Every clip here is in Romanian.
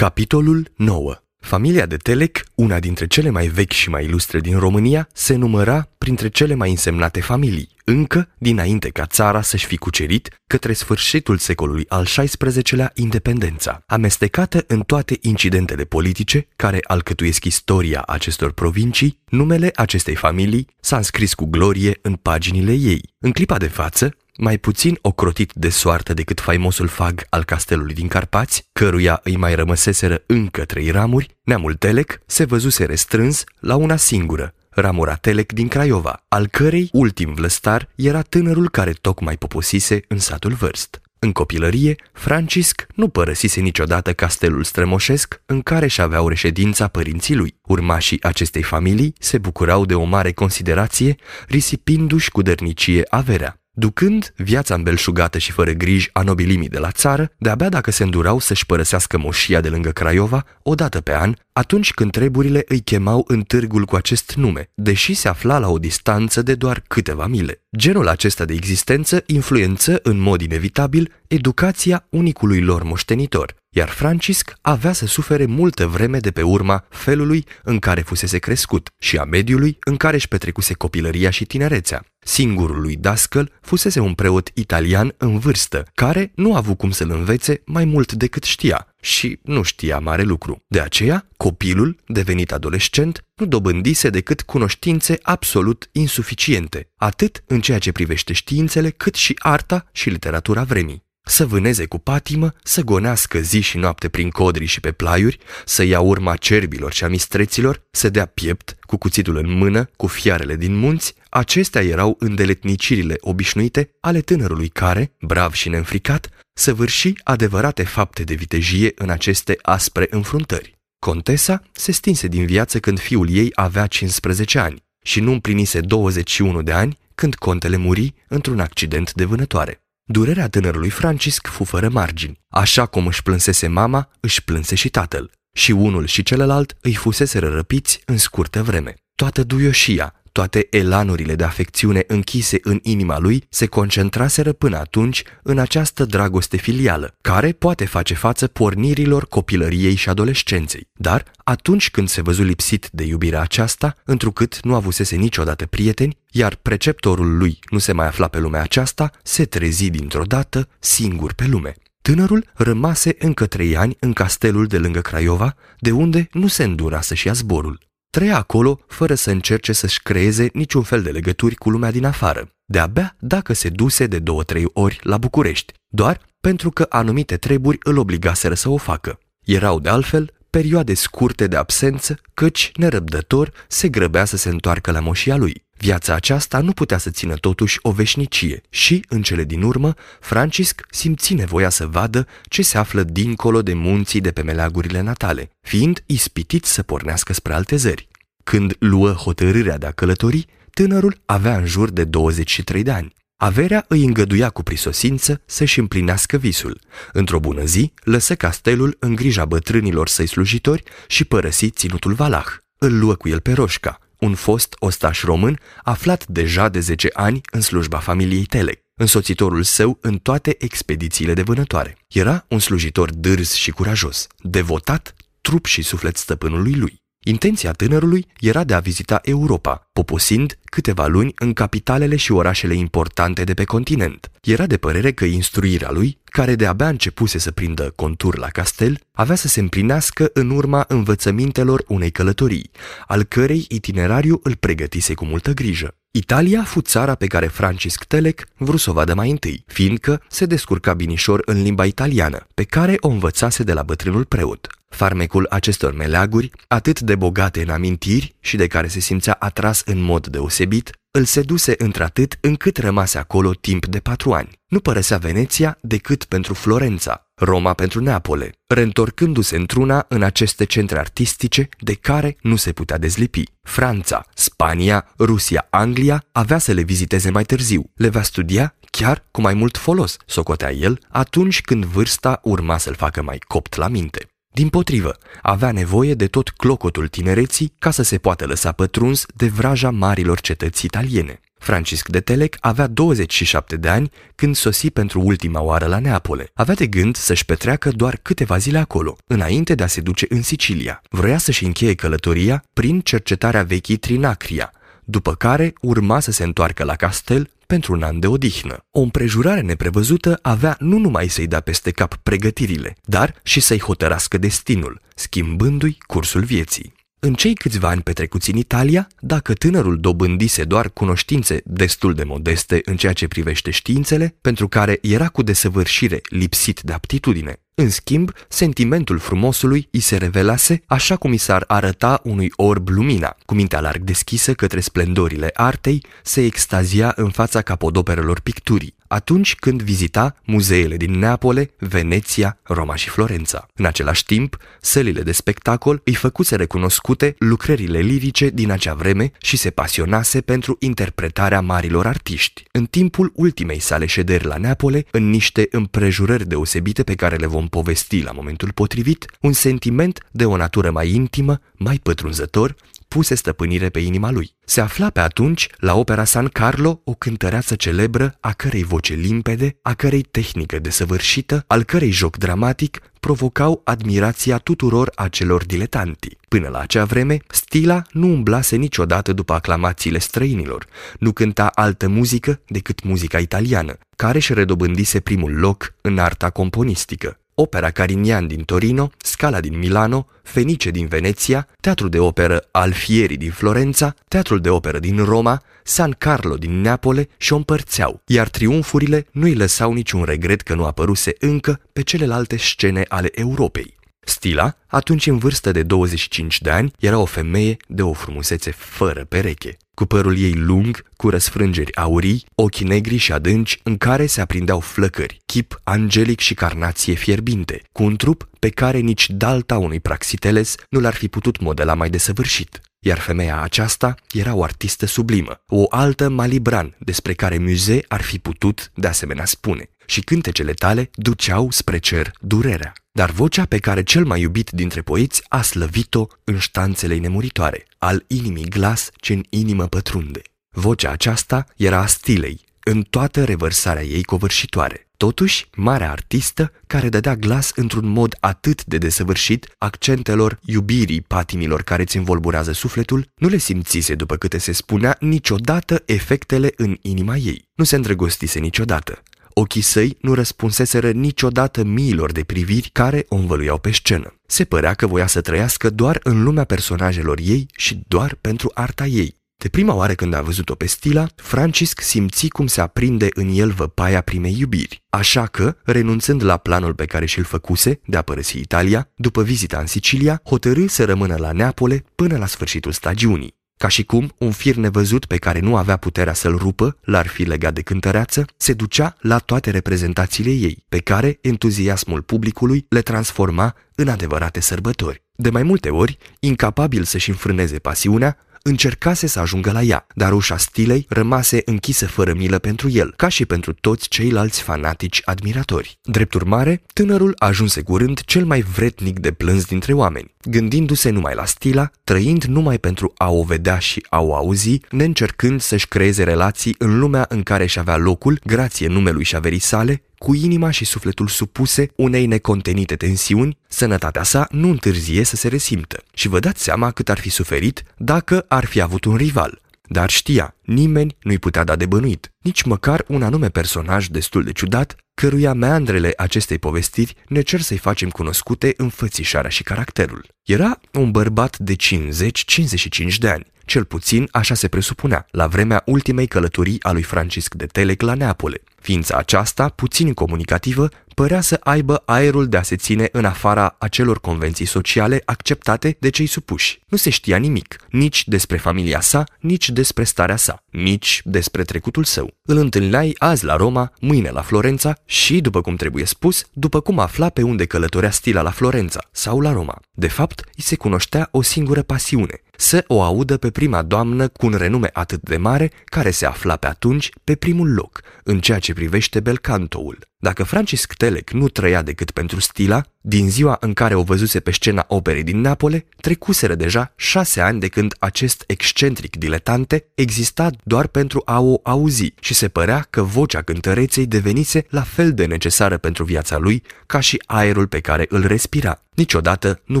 Capitolul 9 Familia de Telec, una dintre cele mai vechi și mai ilustre din România, se număra printre cele mai însemnate familii, încă dinainte ca țara să-și fi cucerit către sfârșitul secolului al XVI-lea independența, amestecată în toate incidentele politice care alcătuiesc istoria acestor provincii, numele acestei familii s-a înscris cu glorie în paginile ei. În clipa de față, mai puțin ocrotit de soartă decât faimosul fag al castelului din Carpați, căruia îi mai rămăseseră încă trei ramuri, neamul Telec se văzuse restrâns la una singură, ramura Telec din Craiova, al cărei ultim vlăstar era tânărul care tocmai poposise în satul Vârst. În copilărie, Francisc nu părăsise niciodată castelul strămoșesc în care și aveau reședința părinții lui. Urmașii acestei familii se bucurau de o mare considerație, risipindu-și cu dărnicie averea ducând viața îmbelșugată și fără griji a nobilimii de la țară, de-abia dacă se îndurau să-și părăsească moșia de lângă Craiova, o dată pe an, atunci când treburile îi chemau în târgul cu acest nume, deși se afla la o distanță de doar câteva mile. Genul acesta de existență influență în mod inevitabil educația unicului lor moștenitor, iar Francisc avea să sufere multă vreme de pe urma felului în care fusese crescut și a mediului în care își petrecuse copilăria și tinerețea. Singurul lui dascăl fusese un preot italian în vârstă, care nu a avut cum să-l învețe mai mult decât știa și nu știa mare lucru. De aceea, copilul, devenit adolescent, nu dobândise decât cunoștințe absolut insuficiente, atât în ceea ce privește științele, cât și arta și literatura vremii să vâneze cu patimă, să gonească zi și noapte prin codri și pe plaiuri, să ia urma cerbilor și a mistreților, să dea piept, cu cuțitul în mână, cu fiarele din munți, acestea erau îndeletnicirile obișnuite ale tânărului care, brav și neînfricat, săvârși adevărate fapte de vitejie în aceste aspre înfruntări. Contesa se stinse din viață când fiul ei avea 15 ani și nu împlinise 21 de ani când contele muri într-un accident de vânătoare. Durerea tânărului Francisc fu fără margini. Așa cum își plânsese mama, își plânse și tatăl. Și unul și celălalt îi fusese răpiți în scurtă vreme. Toată duioșia, toate elanurile de afecțiune închise în inima lui se concentraseră până atunci în această dragoste filială, care poate face față pornirilor copilăriei și adolescenței. Dar atunci când se văzu lipsit de iubirea aceasta, întrucât nu avusese niciodată prieteni, iar preceptorul lui nu se mai afla pe lumea aceasta, se trezi dintr-o dată singur pe lume. Tânărul rămase încă trei ani în castelul de lângă Craiova, de unde nu se îndura să-și ia zborul. Trăia acolo fără să încerce să-și creeze niciun fel de legături cu lumea din afară, de-abia dacă se duse de două-trei ori la București, doar pentru că anumite treburi îl obligaseră să o facă. Erau, de altfel, perioade scurte de absență, căci, nerăbdător, se grăbea să se întoarcă la moșia lui. Viața aceasta nu putea să țină totuși o veșnicie și, în cele din urmă, Francisc simți nevoia să vadă ce se află dincolo de munții de pe meleagurile natale, fiind ispitit să pornească spre alte zări. Când luă hotărârea de a călători, tânărul avea în jur de 23 de ani. Averea îi îngăduia cu prisosință să-și împlinească visul. Într-o bună zi, lăsă castelul în grija bătrânilor săi slujitori și părăsi ținutul Valah. Îl luă cu el pe Roșca, un fost ostaș român aflat deja de 10 ani în slujba familiei Telec, însoțitorul său în toate expedițiile de vânătoare. Era un slujitor dârz și curajos, devotat trup și suflet stăpânului lui. Intenția tânărului era de a vizita Europa, poposind câteva luni în capitalele și orașele importante de pe continent. Era de părere că instruirea lui, care de-abia începuse să prindă contur la castel, avea să se împlinească în urma învățămintelor unei călătorii, al cărei itinerariu îl pregătise cu multă grijă. Italia fu țara pe care Francisc Telec vrut să o vadă mai întâi, fiindcă se descurca binișor în limba italiană, pe care o învățase de la bătrânul preot. Farmecul acestor meleaguri, atât de bogate în amintiri și de care se simțea atras în mod deosebit, îl seduse într-atât încât rămase acolo timp de patru ani. Nu părăsea Veneția decât pentru Florența, Roma pentru Neapole, reîntorcându-se într-una în aceste centre artistice de care nu se putea dezlipi. Franța, Spania, Rusia, Anglia avea să le viziteze mai târziu. Le va studia chiar cu mai mult folos, socotea el, atunci când vârsta urma să-l facă mai copt la minte. Din potrivă, avea nevoie de tot clocotul tinereții ca să se poată lăsa pătruns de vraja marilor cetăți italiene. Francisc de Telec avea 27 de ani când sosi pentru ultima oară la Neapole. Avea de gând să-și petreacă doar câteva zile acolo, înainte de a se duce în Sicilia. Vroia să-și încheie călătoria prin cercetarea vechii Trinacria, după care urma să se întoarcă la castel pentru un an de odihnă. O împrejurare neprevăzută avea nu numai să-i dea peste cap pregătirile, dar și să-i hotărască destinul, schimbându-i cursul vieții. În cei câțiva ani petrecuți în Italia, dacă tânărul dobândise doar cunoștințe destul de modeste în ceea ce privește științele, pentru care era cu desăvârșire lipsit de aptitudine, în schimb, sentimentul frumosului îi se revelase așa cum i s-ar arăta unui orb lumina, cu mintea larg deschisă către splendorile artei, se extazia în fața capodoperelor picturii, atunci când vizita muzeele din Neapole, Veneția, Roma și Florența. În același timp, sălile de spectacol îi făcuse recunoscute lucrările lirice din acea vreme și se pasionase pentru interpretarea marilor artiști. În timpul ultimei sale șederi la Neapole, în niște împrejurări deosebite pe care le vom povesti la momentul potrivit, un sentiment de o natură mai intimă, mai pătrunzător, puse stăpânire pe inima lui. Se afla pe atunci la opera San Carlo o cântăreață celebră a cărei voce limpede, a cărei tehnică desăvârșită, al cărei joc dramatic provocau admirația tuturor acelor diletanti. Până la acea vreme, Stila nu umblase niciodată după aclamațiile străinilor, nu cânta altă muzică decât muzica italiană, care își redobândise primul loc în arta componistică. Opera Carinian din Torino, Scala din Milano, Fenice din Veneția, Teatrul de Operă Alfieri din Florența, Teatrul de Operă din Roma, San Carlo din Neapole și o împărțeau, iar triumfurile nu îi lăsau niciun regret că nu apăruse încă pe celelalte scene ale Europei. Stila, atunci în vârstă de 25 de ani, era o femeie de o frumusețe fără pereche cu părul ei lung, cu răsfrângeri aurii, ochii negri și adânci în care se aprindeau flăcări, chip angelic și carnație fierbinte, cu un trup pe care nici dalta unui praxiteles nu l-ar fi putut modela mai desăvârșit. Iar femeia aceasta era o artistă sublimă, o altă Malibran, despre care Muze ar fi putut de asemenea spune, și cântecele tale duceau spre cer durerea. Dar vocea pe care cel mai iubit dintre poeți a slăvit-o în ștanțele nemuritoare, al inimii glas ce în inimă pătrunde. Vocea aceasta era a stilei, în toată revărsarea ei covârșitoare. Totuși, marea artistă, care dădea glas într-un mod atât de desăvârșit accentelor iubirii patimilor care ți învolburează sufletul, nu le simțise, după câte se spunea, niciodată efectele în inima ei. Nu se îndrăgostise niciodată. Ochii săi nu răspunseseră niciodată miilor de priviri care o învăluiau pe scenă. Se părea că voia să trăiască doar în lumea personajelor ei și doar pentru arta ei. De prima oară când a văzut-o pe Stila, Francisc simți cum se aprinde în el văpaia primei iubiri. Așa că, renunțând la planul pe care și-l făcuse de a părăsi Italia, după vizita în Sicilia, hotărâ să rămână la Neapole până la sfârșitul stagiunii. Ca și cum un fir nevăzut pe care nu avea puterea să-l rupă, l-ar fi legat de cântăreață, se ducea la toate reprezentațiile ei, pe care entuziasmul publicului le transforma în adevărate sărbători. De mai multe ori, incapabil să-și înfrâneze pasiunea, încercase să ajungă la ea, dar ușa stilei rămase închisă fără milă pentru el, ca și pentru toți ceilalți fanatici admiratori. Drept urmare, tânărul ajunse curând cel mai vretnic de plâns dintre oameni, gândindu-se numai la stila, trăind numai pentru a o vedea și a o auzi, neîncercând să-și creeze relații în lumea în care își avea locul, grație numelui și averii sale, cu inima și sufletul supuse unei necontenite tensiuni, sănătatea sa nu întârzie să se resimtă și vă dați seama cât ar fi suferit dacă ar fi avut un rival. Dar știa, nimeni nu-i putea da de bănuit, nici măcar un anume personaj destul de ciudat, căruia meandrele acestei povestiri ne cer să-i facem cunoscute în fățișarea și caracterul. Era un bărbat de 50-55 de ani, cel puțin așa se presupunea, la vremea ultimei călătorii a lui Francisc de Telec la Neapole. Ființa aceasta, puțin comunicativă, părea să aibă aerul de a se ține în afara acelor convenții sociale acceptate de cei supuși. Nu se știa nimic, nici despre familia sa, nici despre starea sa, nici despre trecutul său. Îl întâlneai azi la Roma, mâine la Florența și, după cum trebuie spus, după cum afla pe unde călătorea stila la Florența sau la Roma. De fapt, îi se cunoștea o singură pasiune, să o audă pe prima doamnă cu un renume atât de mare, care se afla pe atunci pe primul loc, în ceea ce privește belcantoul. Dacă Francisc Telec nu trăia decât pentru stila, Din ziua în care o văzuse pe scena operei din Napole, trecuseră deja șase ani de când acest excentric diletante exista doar pentru a o auzi și se părea că vocea cântăreței devenise la fel de necesară pentru viața lui ca și aerul pe care îl respira. Niciodată nu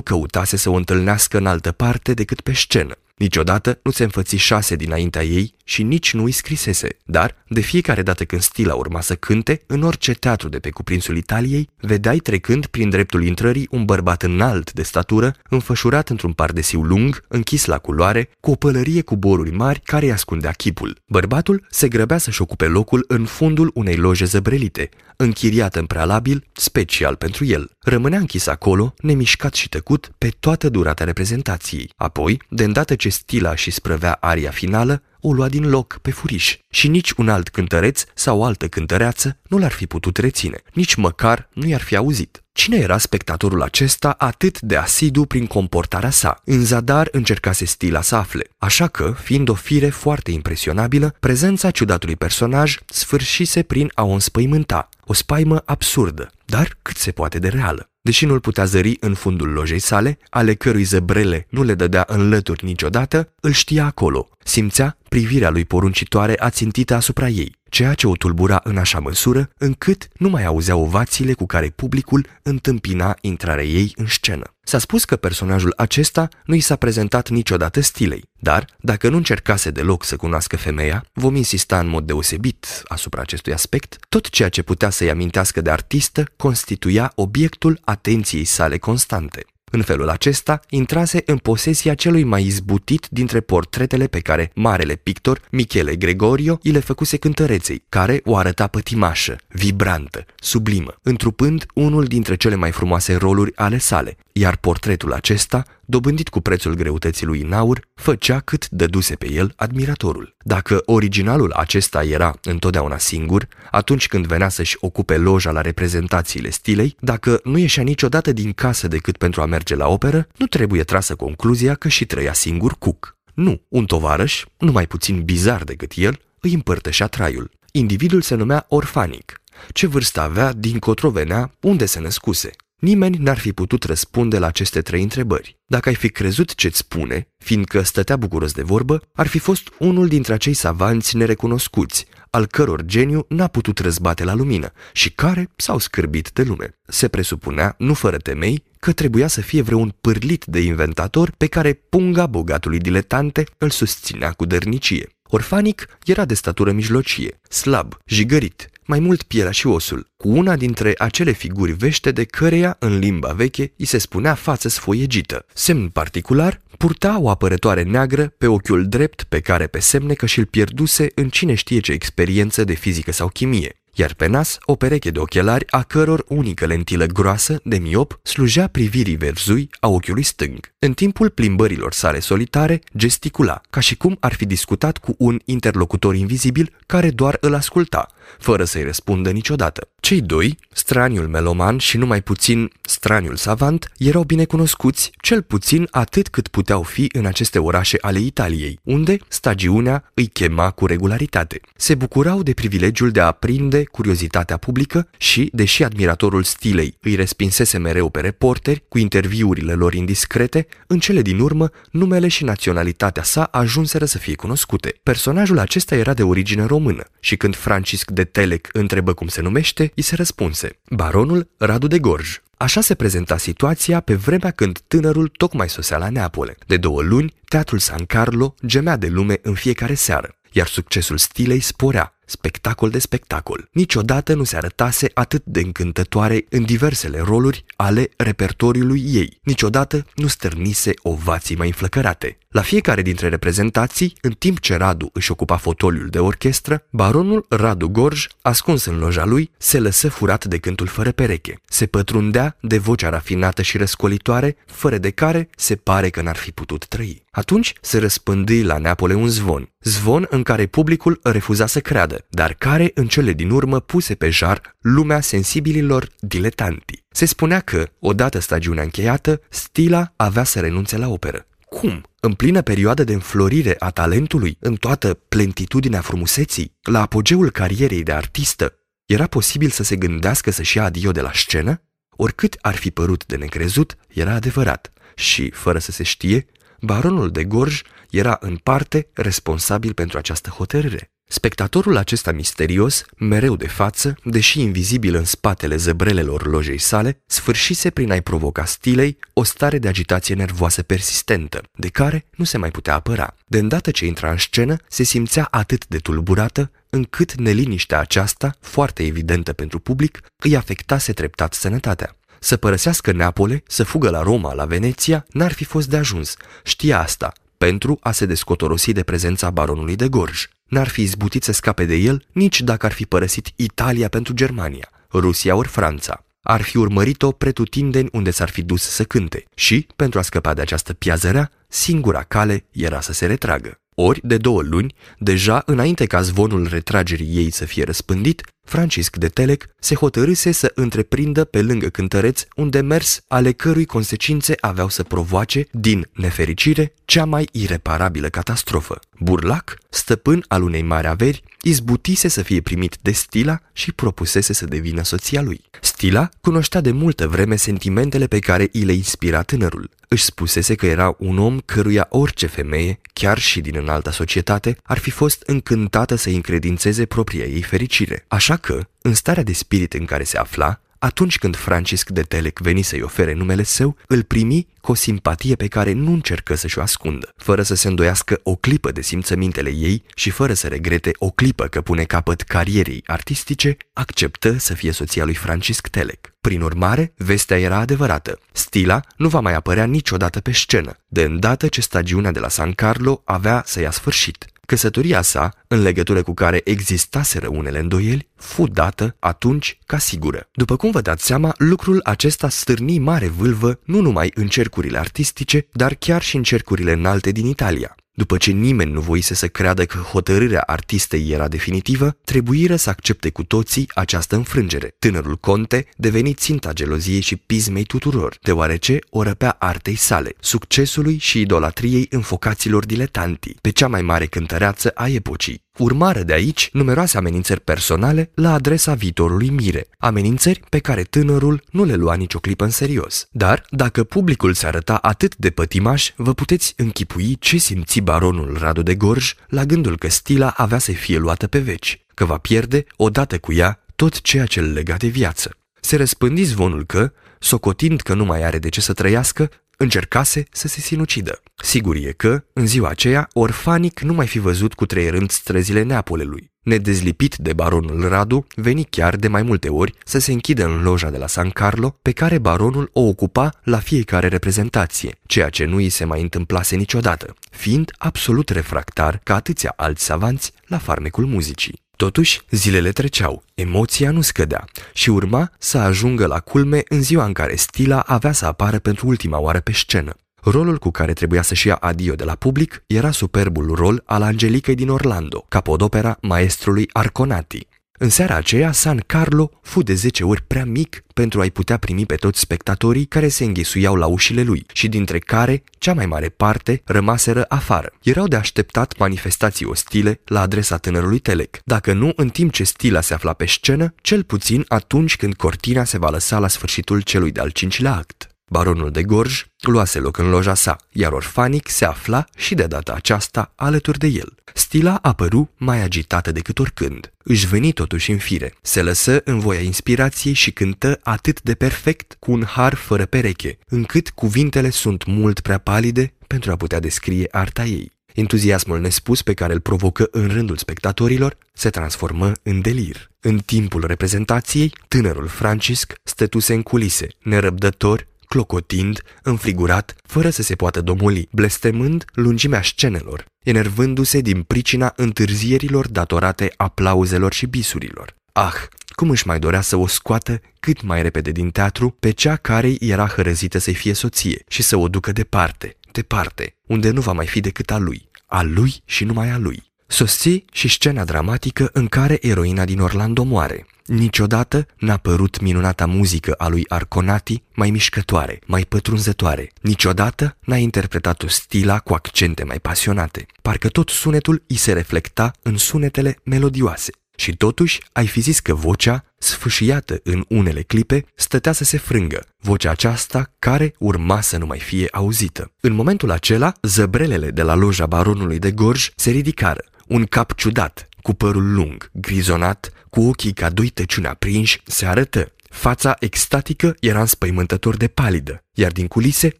căutase să o întâlnească în altă parte decât pe scenă. Niciodată nu se înfățișase dinaintea ei și nici nu îi scrisese, dar de fiecare dată când Stila urma să cânte, în orice teatru de pe cuprinsul Italiei, vedeai trecând prin dreptul intrării un bărbat înalt de statură, înfășurat într-un pardesiu lung, închis la culoare, cu o pălărie cu boruri mari care îi ascundea chipul. Bărbatul se grăbea să-și ocupe locul în fundul unei loje zăbrelite, închiriată în prealabil, special pentru el. Rămânea închis acolo, nemișcat și tăcut, pe toată durata reprezentației. Apoi, de îndată ce Stila și sprăvea aria finală, o lua din loc pe furiș și nici un alt cântăreț sau o altă cântăreață nu l-ar fi putut reține, nici măcar nu i-ar fi auzit. Cine era spectatorul acesta atât de asidu prin comportarea sa? În zadar încercase stila să afle, așa că, fiind o fire foarte impresionabilă, prezența ciudatului personaj sfârșise prin a o înspăimânta, o spaimă absurdă, dar cât se poate de reală. Deși nu-l putea zări în fundul lojei sale, ale cărui zăbrele nu le dădea în lături niciodată, îl știa acolo. Simțea privirea lui poruncitoare ațintită asupra ei, ceea ce o tulbura în așa măsură încât nu mai auzea ovațiile cu care publicul întâmpina intrarea ei în scenă. S-a spus că personajul acesta nu i s-a prezentat niciodată stilei, dar dacă nu încercase deloc să cunoască femeia, vom insista în mod deosebit asupra acestui aspect, tot ceea ce putea să-i amintească de artistă constituia obiectul atenției sale constante. În felul acesta, intrase în posesia celui mai izbutit dintre portretele pe care marele pictor Michele Gregorio îi le făcuse cântăreței, care o arăta pătimașă, vibrantă, sublimă, întrupând unul dintre cele mai frumoase roluri ale sale, iar portretul acesta dobândit cu prețul greutății lui în aur, făcea cât dăduse pe el admiratorul. Dacă originalul acesta era întotdeauna singur, atunci când venea să-și ocupe loja la reprezentațiile stilei, dacă nu ieșea niciodată din casă decât pentru a merge la operă, nu trebuie trasă concluzia că și trăia singur cuc. Nu, un tovarăș, nu mai puțin bizar decât el, îi împărtășea traiul. Individul se numea orfanic. Ce vârstă avea, dincotro venea, unde se născuse. Nimeni n-ar fi putut răspunde la aceste trei întrebări. Dacă ai fi crezut ce-ți spune, fiindcă stătea bucuros de vorbă, ar fi fost unul dintre acei savanți nerecunoscuți, al căror geniu n-a putut răzbate la lumină și care s-au scârbit de lume. Se presupunea, nu fără temei, că trebuia să fie vreun pârlit de inventator pe care punga bogatului diletante îl susținea cu dărnicie. Orfanic era de statură mijlocie, slab, jigărit, mai mult pielea și osul, cu una dintre acele figuri vește de căreia, în limba veche, îi se spunea față sfoiegită. Semn particular, purta o apărătoare neagră pe ochiul drept pe care pe semne că și-l pierduse în cine știe ce experiență de fizică sau chimie iar pe nas o pereche de ochelari a căror unică lentilă groasă de miop slujea privirii verzui a ochiului stâng. În timpul plimbărilor sale solitare, gesticula, ca și cum ar fi discutat cu un interlocutor invizibil care doar îl asculta, fără să-i răspundă niciodată. Cei doi, straniul meloman și numai puțin straniul savant, erau binecunoscuți, cel puțin atât cât puteau fi în aceste orașe ale Italiei, unde stagiunea îi chema cu regularitate. Se bucurau de privilegiul de a prinde curiozitatea publică și, deși admiratorul stilei îi respinsese mereu pe reporteri cu interviurile lor indiscrete, în cele din urmă, numele și naționalitatea sa ajunseră să fie cunoscute. Personajul acesta era de origine română și când Francisc de Telec întrebă cum se numește, îi se răspunse, baronul Radu de Gorj. Așa se prezenta situația pe vremea când tânărul tocmai sosea la Neapole. De două luni, teatrul San Carlo gemea de lume în fiecare seară, iar succesul stilei sporea spectacol de spectacol. Niciodată nu se arătase atât de încântătoare în diversele roluri ale repertoriului ei. Niciodată nu stârnise ovații mai înflăcărate. La fiecare dintre reprezentații, în timp ce Radu își ocupa fotoliul de orchestră, baronul Radu Gorj, ascuns în loja lui, se lăsă furat de cântul fără pereche. Se pătrundea de vocea rafinată și răscolitoare, fără de care se pare că n-ar fi putut trăi. Atunci se răspândi la Neapole un zvon, zvon în care publicul refuza să creadă, dar care în cele din urmă puse pe jar lumea sensibililor diletanti. Se spunea că, odată stagiunea încheiată, Stila avea să renunțe la operă. Cum? În plină perioadă de înflorire a talentului, în toată plentitudinea frumuseții, la apogeul carierei de artistă, era posibil să se gândească să-și ia adio de la scenă? Oricât ar fi părut de necrezut, era adevărat și, fără să se știe, baronul de Gorj era în parte responsabil pentru această hotărâre. Spectatorul acesta misterios, mereu de față, deși invizibil în spatele zăbrelelor lojei sale, sfârșise prin a-i provoca stilei o stare de agitație nervoasă persistentă, de care nu se mai putea apăra. De îndată ce intra în scenă, se simțea atât de tulburată, încât neliniștea aceasta, foarte evidentă pentru public, îi afectase treptat sănătatea. Să părăsească Neapole, să fugă la Roma, la Veneția, n-ar fi fost de ajuns. Știa asta, pentru a se descotorosi de prezența baronului de Gorj. N-ar fi izbutit să scape de el nici dacă ar fi părăsit Italia pentru Germania, Rusia ori Franța. Ar fi urmărit-o pretutindeni unde s-ar fi dus să cânte și, pentru a scăpa de această piazărea, singura cale era să se retragă. Ori, de două luni, deja înainte ca zvonul retragerii ei să fie răspândit, Francisc de Telec se hotărâse să întreprindă pe lângă cântăreț un demers ale cărui consecințe aveau să provoace, din nefericire, cea mai ireparabilă catastrofă. Burlac, stăpân al unei mari averi, izbutise să fie primit de Stila și propusese să devină soția lui. Stila cunoștea de multă vreme sentimentele pe care îi le inspira tânărul. Își spusese că era un om căruia orice femeie, chiar și din înalta societate, ar fi fost încântată să încredințeze propria ei fericire. Așa că, în starea de spirit în care se afla, atunci când Francisc de Telec veni să-i ofere numele său, îl primi cu o simpatie pe care nu încercă să-și o ascundă, fără să se îndoiască o clipă de simțămintele ei și fără să regrete o clipă că pune capăt carierei artistice, acceptă să fie soția lui Francisc Telec. Prin urmare, vestea era adevărată. Stila nu va mai apărea niciodată pe scenă, de îndată ce stagiunea de la San Carlo avea să ia sfârșit. Căsătoria sa, în legătură cu care existaseră unele îndoieli, fu dată atunci ca sigură. După cum vă dați seama, lucrul acesta stârni mare vâlvă nu numai în cercurile artistice, dar chiar și în cercurile înalte din Italia. După ce nimeni nu voise să creadă că hotărârea artistei era definitivă, trebuiră să accepte cu toții această înfrângere. Tânărul conte deveni ținta geloziei și pismei tuturor, deoarece o răpea artei sale, succesului și idolatriei înfocaților diletanti, pe cea mai mare cântăreață a epocii. Urmară de aici numeroase amenințări personale la adresa viitorului Mire, amenințări pe care tânărul nu le lua nicio clipă în serios. Dar, dacă publicul se arăta atât de pătimaș, vă puteți închipui ce simți baronul Radu de Gorj la gândul că stila avea să fie luată pe veci, că va pierde, odată cu ea, tot ceea ce îl lega de viață. Se răspândi zvonul că, socotind că nu mai are de ce să trăiască, încercase să se sinucidă. Sigur e că, în ziua aceea, orfanic nu mai fi văzut cu treierând străzile Neapolelui. Nedezlipit de baronul Radu, veni chiar de mai multe ori să se închidă în loja de la San Carlo, pe care baronul o ocupa la fiecare reprezentație, ceea ce nu îi se mai întâmplase niciodată, fiind absolut refractar ca atâția alți savanți la farmecul muzicii. Totuși, zilele treceau, emoția nu scădea și urma să ajungă la culme în ziua în care Stila avea să apară pentru ultima oară pe scenă. Rolul cu care trebuia să-și ia adio de la public era superbul rol al Angelicei din Orlando, capodopera maestrului Arconati. În seara aceea, San Carlo fu de 10 ori prea mic pentru a-i putea primi pe toți spectatorii care se înghesuiau la ușile lui și dintre care cea mai mare parte rămaseră afară. Erau de așteptat manifestații ostile la adresa tânărului Telec, dacă nu în timp ce Stila se afla pe scenă, cel puțin atunci când cortina se va lăsa la sfârșitul celui de-al cincilea act. Baronul de Gorj luase loc în loja sa, iar orfanic se afla și de data aceasta alături de el. Stila apăru mai agitată decât oricând. Își veni totuși în fire. Se lăsă în voia inspirației și cântă atât de perfect cu un har fără pereche, încât cuvintele sunt mult prea palide pentru a putea descrie arta ei. Entuziasmul nespus pe care îl provocă în rândul spectatorilor se transformă în delir. În timpul reprezentației, tânărul Francisc stătuse în culise, nerăbdător clocotind, înfrigurat, fără să se poată domoli, blestemând lungimea scenelor, enervându-se din pricina întârzierilor datorate aplauzelor și bisurilor. Ah, cum își mai dorea să o scoată cât mai repede din teatru pe cea care era hărăzită să-i fie soție și să o ducă departe, departe, unde nu va mai fi decât a lui, a lui și numai a lui. Sosi și scena dramatică în care eroina din Orlando moare. Niciodată n-a părut minunata muzică a lui Arconati mai mișcătoare, mai pătrunzătoare. Niciodată n-a interpretat-o stila cu accente mai pasionate. Parcă tot sunetul îi se reflecta în sunetele melodioase. Și totuși ai fi zis că vocea, sfâșiată în unele clipe, stătea să se frângă, vocea aceasta care urma să nu mai fie auzită. În momentul acela, zăbrelele de la loja baronului de Gorj se ridicară, un cap ciudat, cu părul lung, grizonat, cu ochii ca doi tăciuni aprinși, se arătă Fața extatică era înspăimântător de palidă, iar din culise,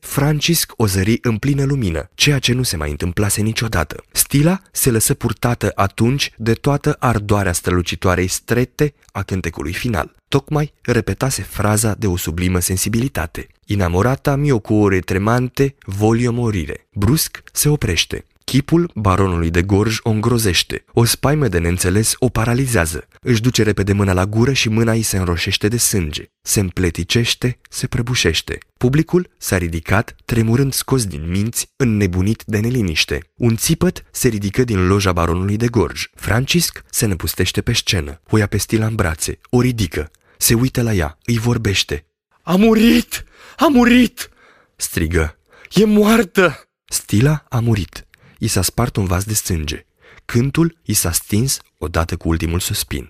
Francisc o zări în plină lumină, ceea ce nu se mai întâmplase niciodată. Stila se lăsă purtată atunci de toată ardoarea strălucitoarei strete a cântecului final. Tocmai repetase fraza de o sublimă sensibilitate. Inamorata mio cuore tremante, voglio morire. Brusc se oprește. Chipul baronului de Gorj o îngrozește. O spaimă de neînțeles o paralizează. Își duce repede mâna la gură și mâna îi se înroșește de sânge. Se împleticește, se prăbușește. Publicul s-a ridicat, tremurând scos din minți, înnebunit de neliniște. Un țipăt se ridică din loja baronului de Gorj. Francisc se năpustește pe scenă, o ia pe stila în brațe, o ridică, se uită la ea, îi vorbește. A murit! A murit! strigă. E moartă! Stila a murit i s-a spart un vas de sânge. Cântul i s-a stins odată cu ultimul suspin.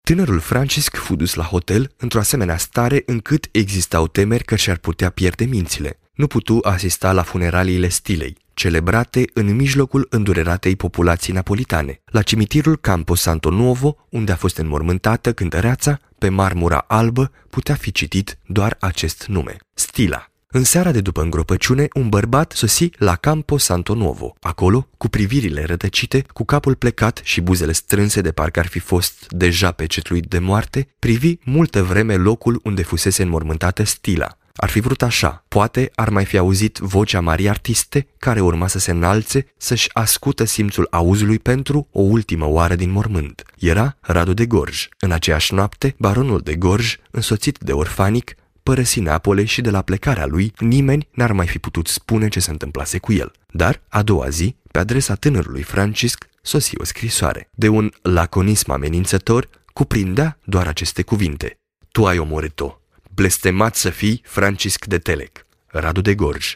Tânărul Francisc fu dus la hotel într-o asemenea stare încât existau temeri că și-ar putea pierde mințile. Nu putu asista la funeraliile stilei, celebrate în mijlocul îndureratei populații napolitane, la cimitirul Campo Santo Nuovo, unde a fost înmormântată cântăreața, pe marmura albă putea fi citit doar acest nume, Stila. În seara de după îngropăciune, un bărbat sosi la Campo Santo Nuovo. Acolo, cu privirile rătăcite, cu capul plecat și buzele strânse de parcă ar fi fost deja pecetluit de moarte, privi multă vreme locul unde fusese înmormântată stila. Ar fi vrut așa, poate ar mai fi auzit vocea marii artiste care urma să se înalțe, să-și ascută simțul auzului pentru o ultimă oară din mormânt. Era Radu de Gorj. În aceeași noapte, baronul de Gorj, însoțit de orfanic, părăsi Neapole și de la plecarea lui nimeni n-ar mai fi putut spune ce se întâmplase cu el. Dar, a doua zi, pe adresa tânărului Francisc, sosi o scrisoare. De un laconism amenințător, cuprindea doar aceste cuvinte. Tu ai omorât-o. Blestemat să fii Francisc de Telec, Radu de Gorj.